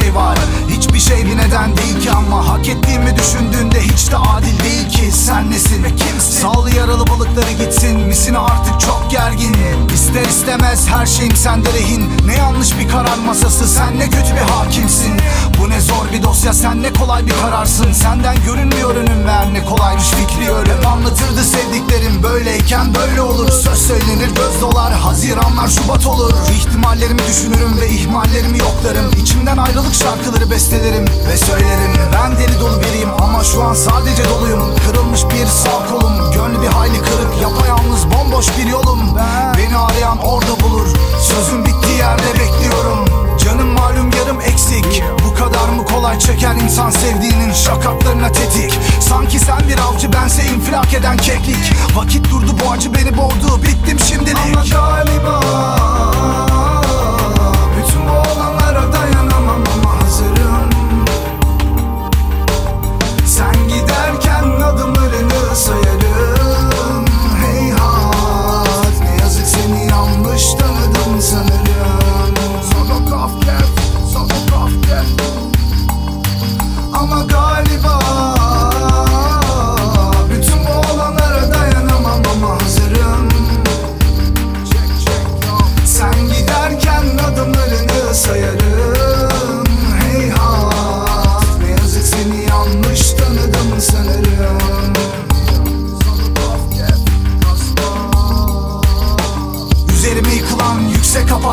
şey var. Hiçbir şey bir neden değil ki ama Hak ettiğimi düşündüğünde hiç de adil değil ki. Sen nesin? Ve kimsin? Sal yaralı balıkları gitsin. Misin artık çok gergin İster istemez her şeyim sende rehin. Ne yanlış bir karar masası Sen ne kötü bir hakimsin. Bu ne zor bir dosya sen ne kolay bir kararsın. Senden görünmüyor önüm ver ne kolaymış fikri ölüm Anlatırdı sevdiklerim. Böyleyken böyle olur. Söz söylenir. Göz dolar. Haziranlar Şubat olur. İhtimallerimi düşünürüm ve ihmallerimi yoklarım. İçimden ayrılık şarkıları bestelerim ve söylerim. Ben deli dolu biriyim ama şu an sadece doluyum. Kırılmış bir sağ kolum. Gönlü bir hayli kırık. Yapayalnız bomboş bir yolum çeker insan sevdiğinin şakaklarına tetik. Sanki sen bir avcı bense infilak eden keklik. Vakit durdu bu acı beni boğdu bittim şimdilik. Ama galiba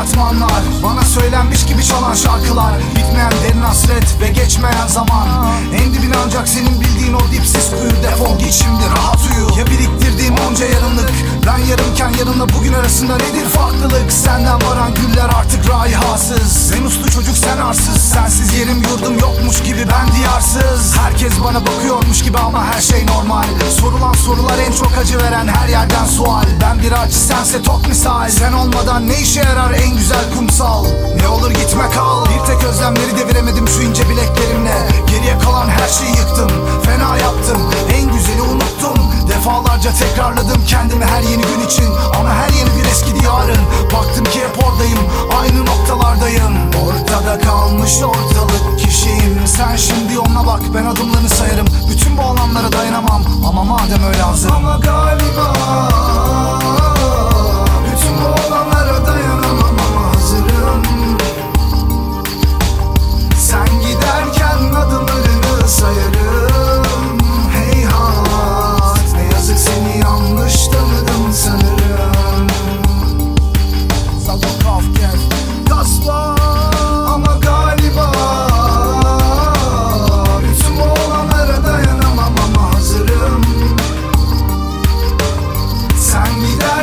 apartmanlar Bana söylenmiş gibi çalan şarkılar. Bitmeyen derin hasret ve geçmeyen zaman. En dibine ancak senin bildiğin o dipsiz kuyu. Defol git şimdi rahat uyu. Ya biriktirdiğim onca yarınlık? Ben yarımken yarınla bugün arasında nedir farklılık? Senden varan güller artık raihasız Ben uslu çocuk sen arsız. Sensiz yerim yurdum yokmuş gibi ben diyarsız Herkes bana bakıyormuş gibi ama her şey normal. Sorulan sorular en çok acı veren her yerden sual. Ben bir acı sense tok misal. Sen olmadan ne işe yarar en güzel kumsal? Ne olur gitme kal. Bir tek özlemleri deviremedim şu ince bileklerimle. Geriye kalan her şeyi yıktım Fena yaptım. En güzeli unuttum. Defalarca tekrarladım kendimi her yeni gün için. Ama her yeni gün eski diyarın. Baktım ki hep oradayım aynı noktalardayım. Ortada kalmış ortalık kişiyim. Sen şimdi bak ben adımlarını sayarım. Bütün bu alanlara dayanamam. Ama madem öyle hazır Ama galiba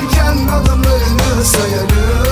Giderken adımlarını sayarım.